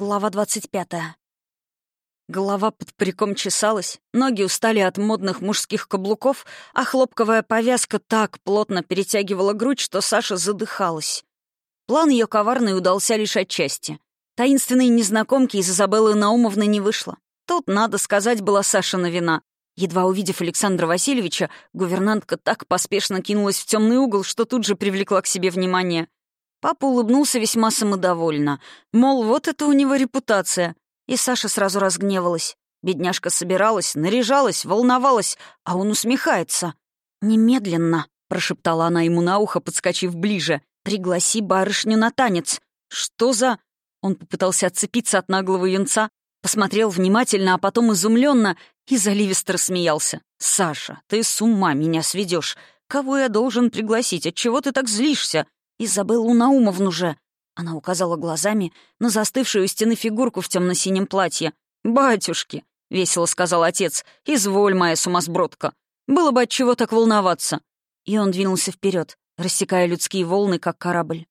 Глава двадцать пятая. Голова под париком чесалась, ноги устали от модных мужских каблуков, а хлопковая повязка так плотно перетягивала грудь, что Саша задыхалась. План ее коварный удался лишь отчасти. Таинственной незнакомки из Изабеллы Наумовны не вышло. Тут, надо сказать, была Сашина вина. Едва увидев Александра Васильевича, гувернантка так поспешно кинулась в темный угол, что тут же привлекла к себе внимание. Папа улыбнулся весьма самодовольно. Мол, вот это у него репутация. И Саша сразу разгневалась. Бедняжка собиралась, наряжалась, волновалась, а он усмехается. «Немедленно», — прошептала она ему на ухо, подскочив ближе, — «пригласи барышню на танец». «Что за...» Он попытался отцепиться от наглого юнца, посмотрел внимательно, а потом изумленно и заливисто рассмеялся. «Саша, ты с ума меня сведешь. Кого я должен пригласить? Отчего ты так злишься? «Изабеллу Наумовну же!» Она указала глазами на застывшую у стены фигурку в темно-синем платье. «Батюшки!» — весело сказал отец. «Изволь, моя сумасбродка! Было бы от чего так волноваться!» И он двинулся вперед, рассекая людские волны, как корабль.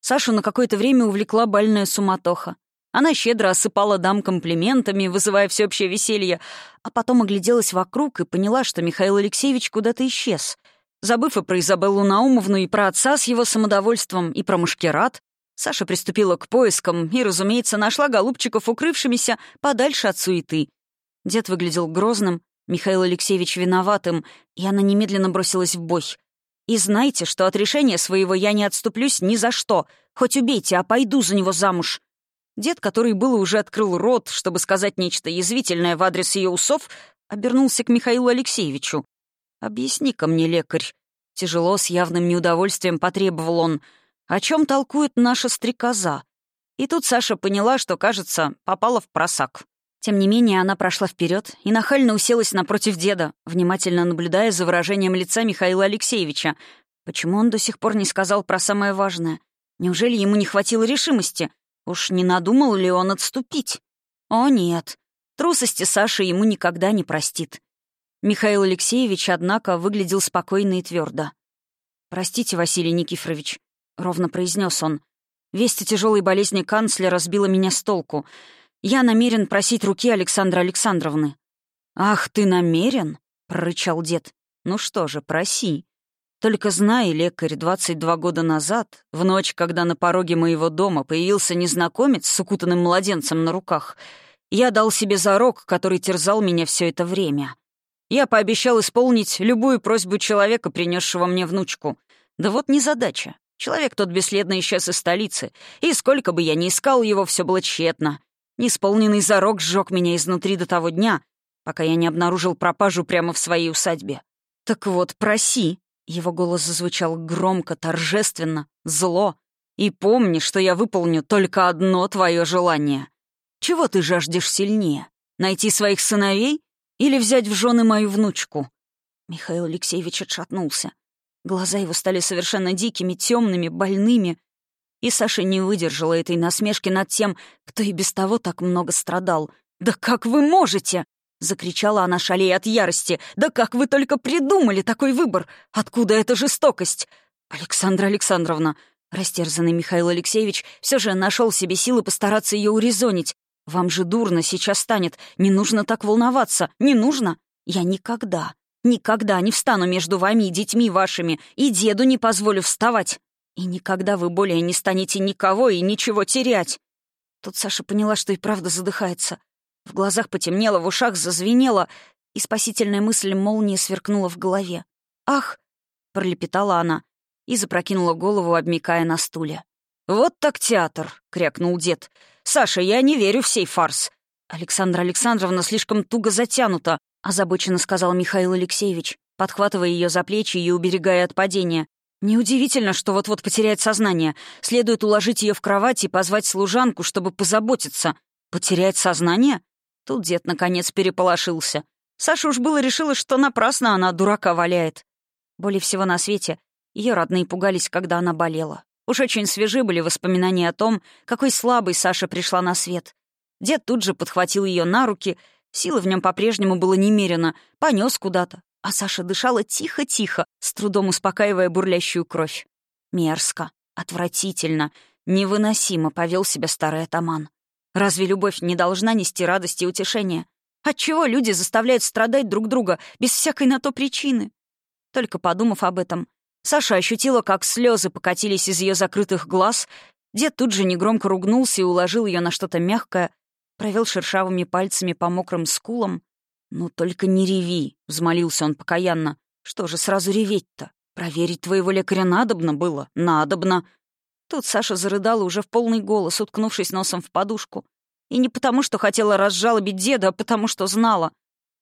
Сашу на какое-то время увлекла больная суматоха. Она щедро осыпала дам комплиментами, вызывая всеобщее веселье, а потом огляделась вокруг и поняла, что Михаил Алексеевич куда-то исчез — Забыв и про Изабеллу Наумовну, и про отца с его самодовольством, и про мушкерат, Саша приступила к поискам и, разумеется, нашла голубчиков, укрывшимися подальше от суеты. Дед выглядел грозным, Михаил Алексеевич виноватым, и она немедленно бросилась в бой. «И знайте, что от решения своего я не отступлюсь ни за что. Хоть убейте, а пойду за него замуж». Дед, который было уже открыл рот, чтобы сказать нечто язвительное в адрес ее усов, обернулся к Михаилу Алексеевичу. «Объясни-ка мне, лекарь». Тяжело, с явным неудовольствием потребовал он. «О чем толкует наша стрекоза?» И тут Саша поняла, что, кажется, попала в просак. Тем не менее, она прошла вперед и нахально уселась напротив деда, внимательно наблюдая за выражением лица Михаила Алексеевича. Почему он до сих пор не сказал про самое важное? Неужели ему не хватило решимости? Уж не надумал ли он отступить? О, нет. Трусости Саша ему никогда не простит. Михаил Алексеевич, однако, выглядел спокойно и твердо. «Простите, Василий Никифорович», — ровно произнес он. «Весть о тяжелой болезни канцлера сбила меня с толку. Я намерен просить руки Александра Александровны». «Ах, ты намерен?» — прорычал дед. «Ну что же, проси. Только знай, лекарь, 22 года назад, в ночь, когда на пороге моего дома появился незнакомец с укутанным младенцем на руках, я дал себе зарок, который терзал меня все это время. Я пообещал исполнить любую просьбу человека, принесшего мне внучку. Да вот незадача. Человек тот бесследно исчез из столицы, и сколько бы я ни искал его, все было тщетно. Неисполненный зарок сжег меня изнутри до того дня, пока я не обнаружил пропажу прямо в своей усадьбе. «Так вот, проси!» Его голос зазвучал громко, торжественно, зло. «И помни, что я выполню только одно твое желание. Чего ты жаждешь сильнее? Найти своих сыновей или взять в жены мою внучку?» Михаил Алексеевич отшатнулся. Глаза его стали совершенно дикими, темными, больными. И Саша не выдержала этой насмешки над тем, кто и без того так много страдал. «Да как вы можете?» — закричала она, шалея от ярости. «Да как вы только придумали такой выбор? Откуда эта жестокость?» «Александра Александровна», растерзанный Михаил Алексеевич все же нашел себе силы постараться ее урезонить. Вам же дурно сейчас станет. Не нужно так волноваться. Не нужно. Я никогда, никогда не встану между вами и детьми вашими, и деду не позволю вставать. И никогда вы более не станете никого и ничего терять. Тут Саша поняла, что и правда задыхается. В глазах потемнело, в ушах зазвенело, и спасительная мысль молнии сверкнула в голове. «Ах!» — пролепетала она и запрокинула голову, обмикая на стуле. «Вот так театр!» — крякнул дед. «Саша, я не верю в сей фарс». «Александра Александровна слишком туго затянута», — озабоченно сказал Михаил Алексеевич, подхватывая ее за плечи и уберегая от падения. «Неудивительно, что вот-вот потеряет сознание. Следует уложить ее в кровать и позвать служанку, чтобы позаботиться. Потерять сознание?» Тут дед, наконец, переполошился. Саша уж было решила, что напрасно она дурака валяет. Более всего на свете ее родные пугались, когда она болела. Уж очень свежи были воспоминания о том, какой слабой Саша пришла на свет. Дед тут же подхватил ее на руки, силы в нем по-прежнему было немерено, понес куда-то, а Саша дышала тихо-тихо, с трудом успокаивая бурлящую кровь. Мерзко, отвратительно, невыносимо повел себя старый атаман. Разве любовь не должна нести радость и утешение? Отчего люди заставляют страдать друг друга без всякой на то причины? Только подумав об этом, Саша ощутила, как слезы покатились из ее закрытых глаз. Дед тут же негромко ругнулся и уложил ее на что-то мягкое, провел шершавыми пальцами по мокрым скулам. «Ну только не реви», — взмолился он покаянно. «Что же сразу реветь-то? Проверить твоего лекаря надобно было, надобно». Тут Саша зарыдала уже в полный голос, уткнувшись носом в подушку. И не потому, что хотела разжалобить деда, а потому, что знала.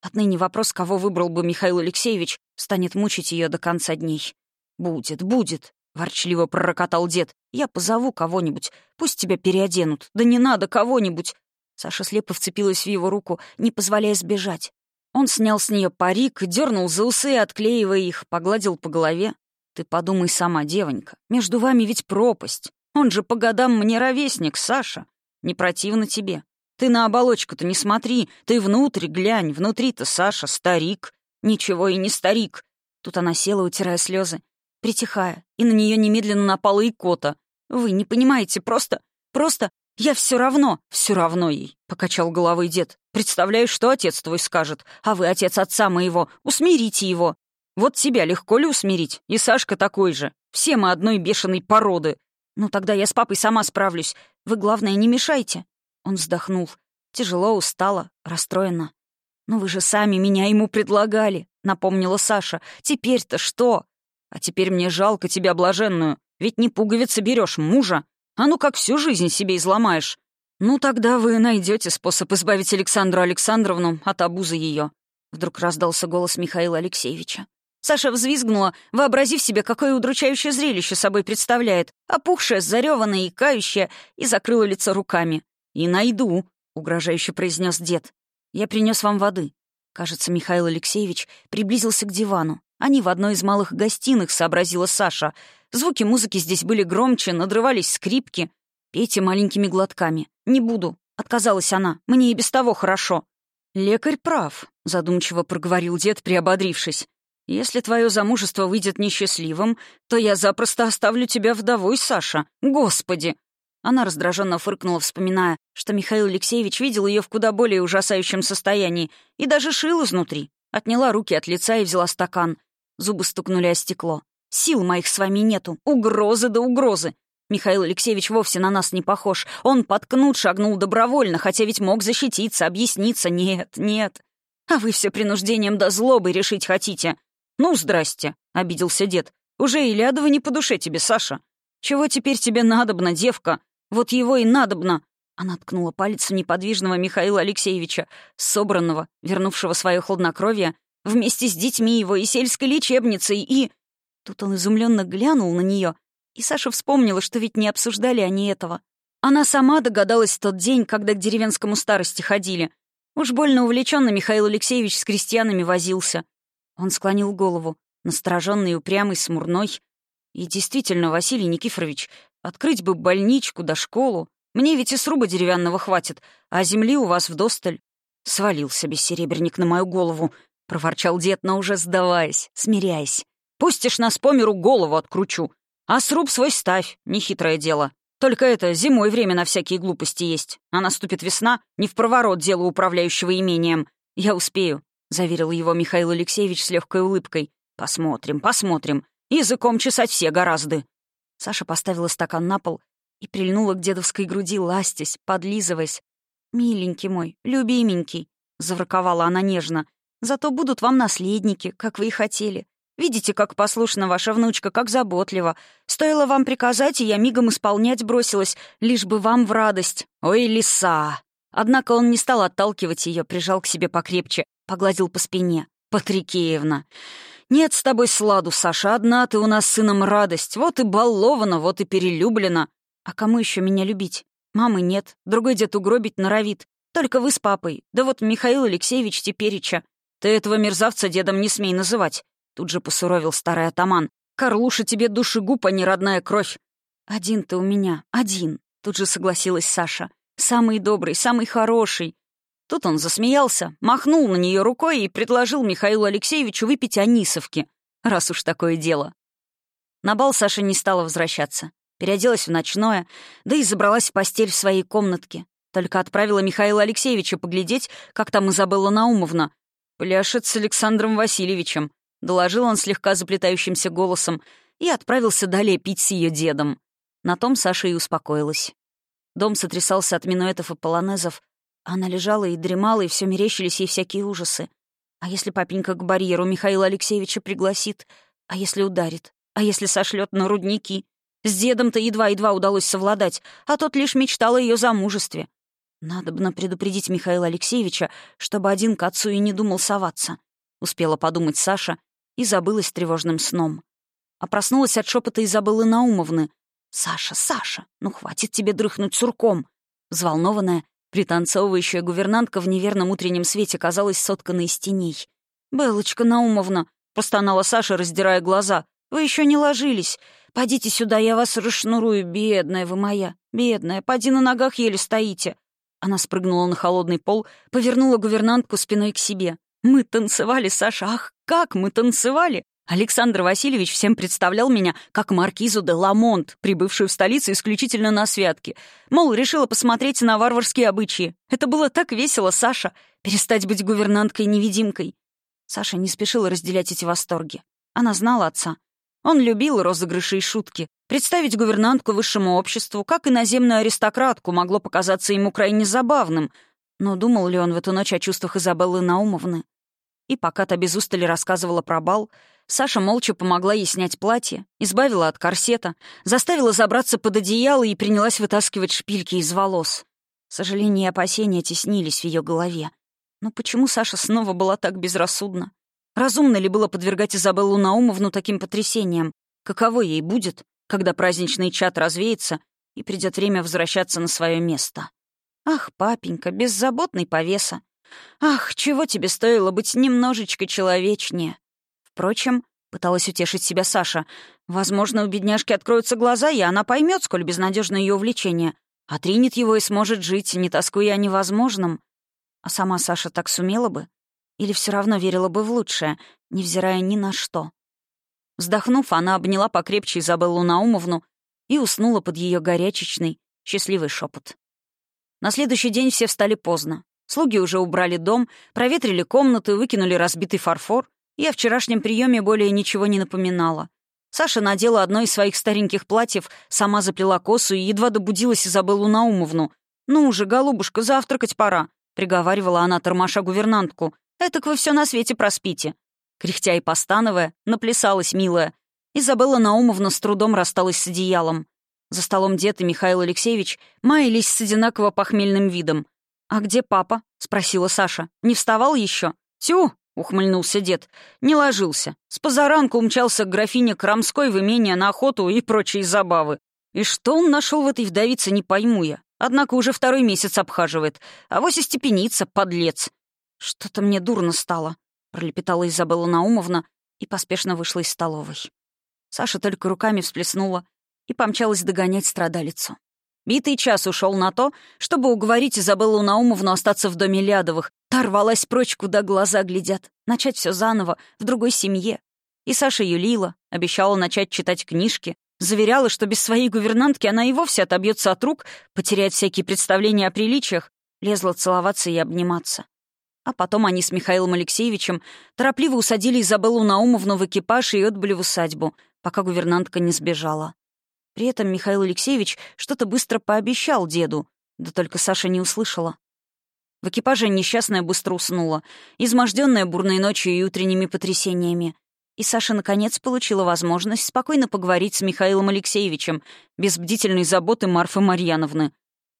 Отныне вопрос, кого выбрал бы Михаил Алексеевич, станет мучить ее до конца дней. «Будет, будет», — ворчливо пророкотал дед. «Я позову кого-нибудь. Пусть тебя переоденут. Да не надо кого-нибудь». Саша слепо вцепилась в его руку, не позволяя сбежать. Он снял с нее парик, дернул за усы, отклеивая их, погладил по голове. «Ты подумай сама, девонька, между вами ведь пропасть. Он же по годам мне ровесник, Саша. Не противно тебе? Ты на оболочку-то не смотри, ты внутрь глянь, внутри-то Саша старик. Ничего и не старик. Тут она села, утирая слезы, притихая, и на нее немедленно напала икота. Вы не понимаете, просто, просто, я все равно, все равно ей, покачал головой дед. Представляю, что отец твой скажет, а вы отец отца моего, усмирите его. Вот тебя легко ли усмирить? И Сашка такой же. Все мы одной бешеной породы. Ну тогда я с папой сама справлюсь. Вы, главное, не мешайте». Он вздохнул. Тяжело, устало, расстроенно. «Ну вы же сами меня ему предлагали», — напомнила Саша. «Теперь-то что?» «А теперь мне жалко тебя, блаженную. Ведь не пуговицы берешь мужа. А ну как всю жизнь себе изломаешь. Ну тогда вы найдете способ избавить Александру Александровну от обузы ее. Вдруг раздался голос Михаила Алексеевича. Саша взвизгнула, вообразив себе, какое удручающее зрелище собой представляет, опухшая, зареванная и кающая, и закрыла лицо руками. «И найду», — угрожающе произнес дед. «Я принес вам воды». Кажется, Михаил Алексеевич приблизился к дивану. Они в одной из малых гостиных, сообразила Саша. Звуки музыки здесь были громче, надрывались скрипки. «Пейте маленькими глотками». «Не буду», — отказалась она. «Мне и без того хорошо». «Лекарь прав», — задумчиво проговорил дед, приободрившись. Если твое замужество выйдет несчастливым, то я запросто оставлю тебя вдовой, Саша. Господи!» Она раздраженно фыркнула, вспоминая, что Михаил Алексеевич видел ее в куда более ужасающем состоянии и даже шил изнутри. Отняла руки от лица и взяла стакан. Зубы стукнули о стекло. «Сил моих с вами нету. Угрозы да угрозы. Михаил Алексеевич вовсе на нас не похож. Он подкнут шагнул добровольно, хотя ведь мог защититься, объясниться. Нет, нет. А вы все принуждением до злобы решить хотите. «Ну, здрасте», — обиделся дед. «Уже и лядова не по душе тебе, Саша. Чего теперь тебе надобно, девка? Вот его и надобно». Она ткнула палец в неподвижного Михаила Алексеевича, собранного, вернувшего свое хладнокровие, вместе с детьми его и сельской лечебницей, и... Тут он изумленно глянул на нее, и Саша вспомнила, что ведь не обсуждали они этого. Она сама догадалась в тот день, когда к деревенскому старости ходили. Уж больно увлеченно Михаил Алексеевич с крестьянами возился. Он склонил голову, настороженный, упрямый, смурной. И действительно, Василий Никифорович, открыть бы больничку да школу. Мне ведь и сруба деревянного хватит, а земли у вас вдосталь. Свалился бессеребренник на мою голову, — проворчал дед, но уже сдаваясь, смиряясь. «Пустишь нас по миру, голову откручу. А сруб свой ставь, нехитрое дело. Только это, зимой время на всякие глупости есть. А наступит весна, не в проворот дело управляющего имением. Я успею. — заверил его Михаил Алексеевич с легкой улыбкой. «Посмотрим, посмотрим. Языком чесать все гораздо». Саша поставила стакан на пол и прильнула к дедовской груди, ластясь, подлизываясь. «Миленький мой, любименький», — завраковала она нежно. «Зато будут вам наследники, как вы и хотели. Видите, как послушна ваша внучка, как заботлива. Стоило вам приказать, и я мигом исполнять бросилась, лишь бы вам в радость. Ой, лиса!» Однако он не стал отталкивать ее, прижал к себе покрепче, Погладил по спине. «Патрикеевна, нет с тобой сладу, Саша, одна ты у нас сыном радость. Вот и балована, вот и перелюблена. А кому еще меня любить? Мамы нет, другой дед угробить норовит. Только вы с папой. Да вот Михаил Алексеевич Теперича. Ты этого мерзавца дедом не смей называть. Тут же посуровил старый атаман. Карлуша тебе душегуб, а не родная кровь. Один ты у меня, один. Тут же согласилась Саша. Самый добрый, самый хороший. Тут он засмеялся, махнул на нее рукой и предложил Михаилу Алексеевичу выпить анисовки, раз уж такое дело. На бал Саша не стала возвращаться. Переоделась в ночное, да и забралась в постель в своей комнатке. Только отправила Михаила Алексеевича поглядеть, как там Изабелла Наумовна. Пляшет с Александром Васильевичем», — доложил он слегка заплетающимся голосом и отправился далее пить с ее дедом. На том Саша и успокоилась. Дом сотрясался от минуэтов и полонезов. Она лежала и дремала, и все мерещились ей всякие ужасы. А если папенька к барьеру Михаила Алексеевича пригласит? А если ударит? А если сошлет на рудники? С дедом-то едва-едва удалось совладать, а тот лишь мечтал о ее замужестве. Надобно предупредить Михаила Алексеевича, чтобы один к отцу и не думал соваться. Успела подумать Саша и забылась тревожным сном. А проснулась от шепота Изабеллы Наумовны. «Саша, Саша, ну хватит тебе дрыхнуть сурком!» Взволнованная, пританцовывающая гувернантка в неверном утреннем свете казалась сотканной из теней. «Белочка Наумовна!» — простонала Саша, раздирая глаза. «Вы еще не ложились. Подите сюда, я вас расшнурую, бедная вы моя, бедная, поди на ногах еле стоите». Она спрыгнула на холодный пол, повернула гувернантку спиной к себе. «Мы танцевали, Саша, ах, как мы танцевали! Александр Васильевич всем представлял меня как маркизу де Ламонт, прибывшую в столицу исключительно на святки. Мол, решила посмотреть на варварские обычаи. Это было так весело, Саша, перестать быть гувернанткой-невидимкой. Саша не спешила разделять эти восторги. Она знала отца. Он любил розыгрыши и шутки. Представить гувернантку высшему обществу, как иноземную аристократку, могло показаться ему крайне забавным. Но думал ли он в эту ночь о чувствах Изабеллы Наумовны? И пока та без устали рассказывала про бал, Саша молча помогла ей снять платье, избавила от корсета, заставила забраться под одеяло и принялась вытаскивать шпильки из волос. Сожаление и опасения теснились в ее голове. Но почему Саша снова была так безрассудна? Разумно ли было подвергать Изабеллу Наумовну таким потрясениям? Каково ей будет, когда праздничный чат развеется и придет время возвращаться на свое место? Ах, папенька, беззаботный повеса! Ах, чего тебе стоило быть немножечко человечнее? Впрочем, пыталась утешить себя Саша, возможно, у бедняжки откроются глаза, и она поймет, сколь безнадежно ее увлечение, отринет его и сможет жить, не тоскуя о невозможном. А сама Саша так сумела бы? Или все равно верила бы в лучшее, невзирая ни на что? Вздохнув, она обняла покрепче Изабеллу Наумовну и уснула под ее горячечный, счастливый шепот. На следующий день все встали поздно. Слуги уже убрали дом, проветрили комнаты, выкинули разбитый фарфор, я о вчерашнем приеме более ничего не напоминала. Саша надела одно из своих стареньких платьев, сама заплела косу и едва добудилась Изабеллу Наумовну. «Ну уже, голубушка, завтракать пора», — приговаривала она, тормоша гувернантку. «Этак вы все на свете проспите». Кряхтя и постановая, наплясалась милая. Изабелла Наумовна с трудом рассталась с одеялом. За столом дед и Михаил Алексеевич маялись с одинаково похмельным видом. «А где папа?» — спросила Саша. «Не вставал еще? «Тю!» — ухмыльнулся дед. «Не ложился. С позаранку умчался к графине Крамской в имение на охоту и прочие забавы. И что он нашел в этой вдовице, не пойму я. Однако уже второй месяц обхаживает. А вось и степенится, подлец». «Что-то мне дурно стало», — пролепетала Изабелла Наумовна и поспешно вышла из столовой. Саша только руками всплеснула и помчалась догонять страдалицу. Битый час ушел на то, чтобы уговорить Изабеллу Наумовну остаться в доме Лядовых. Та рвалась прочь, куда глаза глядят. Начать все заново, в другой семье. И Саша юлила, обещала начать читать книжки, заверяла, что без своей гувернантки она и вовсе отобьется от рук, потеряет всякие представления о приличиях, лезла целоваться и обниматься. А потом они с Михаилом Алексеевичем торопливо усадили Изабеллу Наумовну в экипаж и отбыли в усадьбу, пока гувернантка не сбежала. При этом Михаил Алексеевич что-то быстро пообещал деду, да только Саша не услышала. В экипаже несчастная быстро уснула, изможденная бурной ночью и утренними потрясениями. И Саша, наконец, получила возможность спокойно поговорить с Михаилом Алексеевичем, без бдительной заботы Марфы Марьяновны.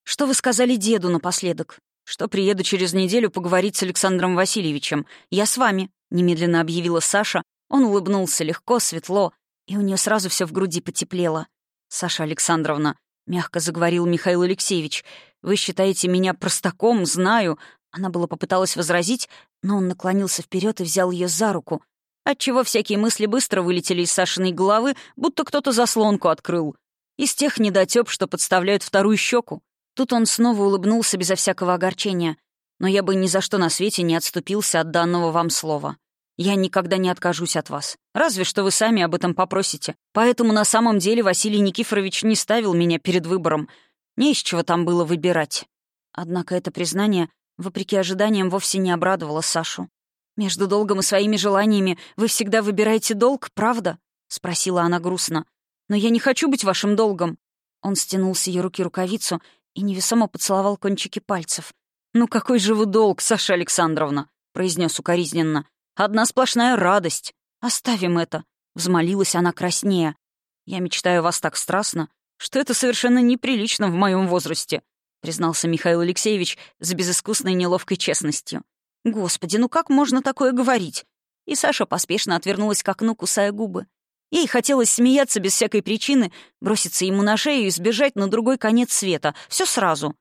«Что вы сказали деду напоследок?» «Что приеду через неделю поговорить с Александром Васильевичем. Я с вами», — немедленно объявила Саша. Он улыбнулся легко, светло, и у нее сразу все в груди потеплело. «Саша Александровна», — мягко заговорил Михаил Алексеевич, «вы считаете меня простаком, знаю». Она было попыталась возразить, но он наклонился вперед и взял ее за руку, отчего всякие мысли быстро вылетели из Сашиной головы, будто кто-то заслонку открыл. Из тех недотёп, что подставляют вторую щеку. Тут он снова улыбнулся безо всякого огорчения. Но я бы ни за что на свете не отступился от данного вам слова. Я никогда не откажусь от вас. Разве что вы сами об этом попросите. Поэтому на самом деле Василий Никифорович не ставил меня перед выбором. Не из чего там было выбирать. Однако это признание, вопреки ожиданиям, вовсе не обрадовало Сашу. «Между долгом и своими желаниями вы всегда выбираете долг, правда?» — спросила она грустно. «Но я не хочу быть вашим долгом». Он стянул с ее руки рукавицу и невесомо поцеловал кончики пальцев. «Ну какой же вы долг, Саша Александровна?» — произнес укоризненно. «Одна сплошная радость. Оставим это», — взмолилась она краснее. «Я мечтаю вас так страстно, что это совершенно неприлично в моем возрасте», — признался Михаил Алексеевич с безыскусной неловкой честностью. «Господи, ну как можно такое говорить?» И Саша поспешно отвернулась к окну, кусая губы. Ей хотелось смеяться без всякой причины, броситься ему на шею и сбежать на другой конец света. Все сразу.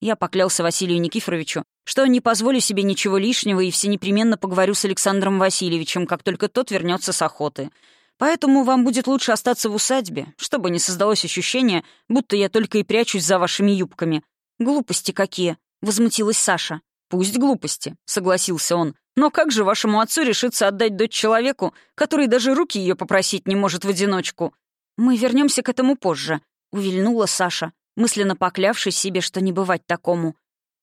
Я поклялся Василию Никифоровичу, что не позволю себе ничего лишнего и все непременно поговорю с Александром Васильевичем, как только тот вернется с охоты. Поэтому вам будет лучше остаться в усадьбе, чтобы не создалось ощущение, будто я только и прячусь за вашими юбками. Глупости какие!» — возмутилась Саша. «Пусть глупости», — согласился он. «Но как же вашему отцу решиться отдать дочь человеку, который даже руки ее попросить не может в одиночку?» «Мы вернемся к этому позже», — увильнула Саша, мысленно поклявшись себе, что не бывать такому.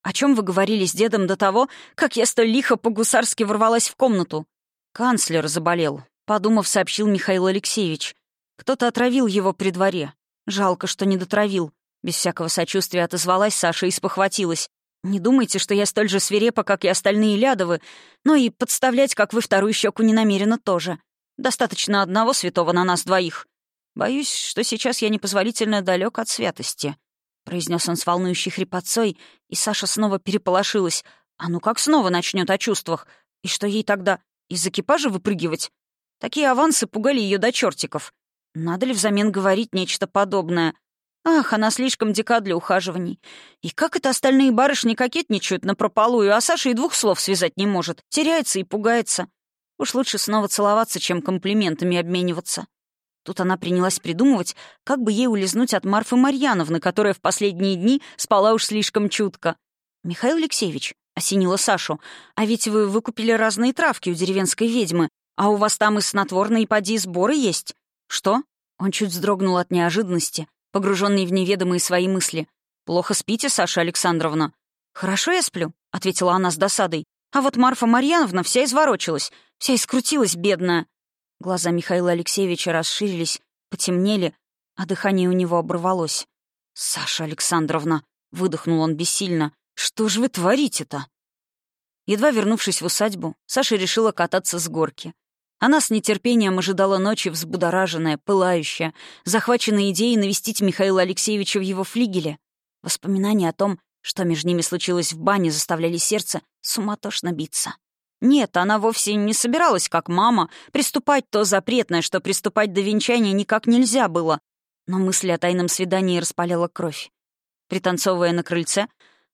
«О чем вы говорили с дедом до того, как я столь лихо по-гусарски ворвалась в комнату?» «Канцлер заболел», Подумав, сообщил Михаил Алексеевич. Кто-то отравил его при дворе. Жалко, что не дотравил. Без всякого сочувствия отозвалась Саша и спохватилась. «Не думайте, что я столь же свирепа, как и остальные лядовы, но и подставлять, как вы, вторую щеку не намерена тоже. Достаточно одного святого на нас двоих. Боюсь, что сейчас я непозволительно далек от святости», — произнес он с волнующей хрипотцой, и Саша снова переполошилась. «А ну как снова начнет о чувствах? И что ей тогда, из экипажа выпрыгивать? Такие авансы пугали ее до чертиков. Надо ли взамен говорить нечто подобное? Ах, она слишком дика для ухаживаний. И как это остальные барышни кокетничают напропалую, а Саша и двух слов связать не может. Теряется и пугается. Уж лучше снова целоваться, чем комплиментами обмениваться. Тут она принялась придумывать, как бы ей улизнуть от Марфы Марьяновны, которая в последние дни спала уж слишком чутко. «Михаил Алексеевич», — осенила Сашу, «а ведь вы выкупили разные травки у деревенской ведьмы. «А у вас там и снотворные поди сборы есть?» «Что?» Он чуть вздрогнул от неожиданности, погруженный в неведомые свои мысли. «Плохо спите, Саша Александровна?» «Хорошо я сплю», — ответила она с досадой. «А вот Марфа Марьяновна вся изворочилась, вся искрутилась, бедная». Глаза Михаила Алексеевича расширились, потемнели, а дыхание у него оборвалось. «Саша Александровна», — выдохнул он бессильно, — «что же вы творите-то?» Едва вернувшись в усадьбу, Саша решила кататься с горки. Она с нетерпением ожидала ночи взбудораженная, пылающая, захваченная идеей навестить Михаила Алексеевича в его флигеле. Воспоминания о том, что между ними случилось в бане, заставляли сердце суматошно биться. Нет, она вовсе не собиралась, как мама, приступать то запретное, что приступать до венчания никак нельзя было. Но мысль о тайном свидании распаляла кровь. Пританцовывая на крыльце,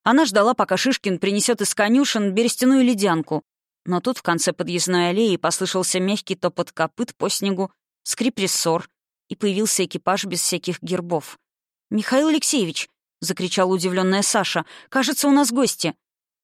она ждала, пока Шишкин принесет из конюшен берестяную ледянку, но тут в конце подъездной аллеи послышался мягкий топот копыт по снегу, скрип рессор, и появился экипаж без всяких гербов. «Михаил Алексеевич!» — закричала удивленная Саша. «Кажется, у нас гости!»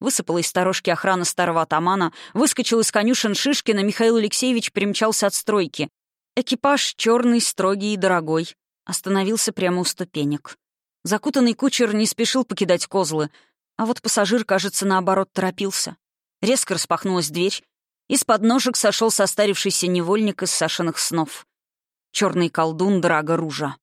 Высыпала из сторожки охрана старого атамана, выскочил из конюшен Шишкина, Михаил Алексеевич примчался от стройки. Экипаж черный, строгий и дорогой. Остановился прямо у ступенек. Закутанный кучер не спешил покидать козлы, а вот пассажир, кажется, наоборот, торопился. Резко распахнулась дверь. Из-под ножек сошел состарившийся невольник из Сашиных снов. Черный колдун Драга Ружа.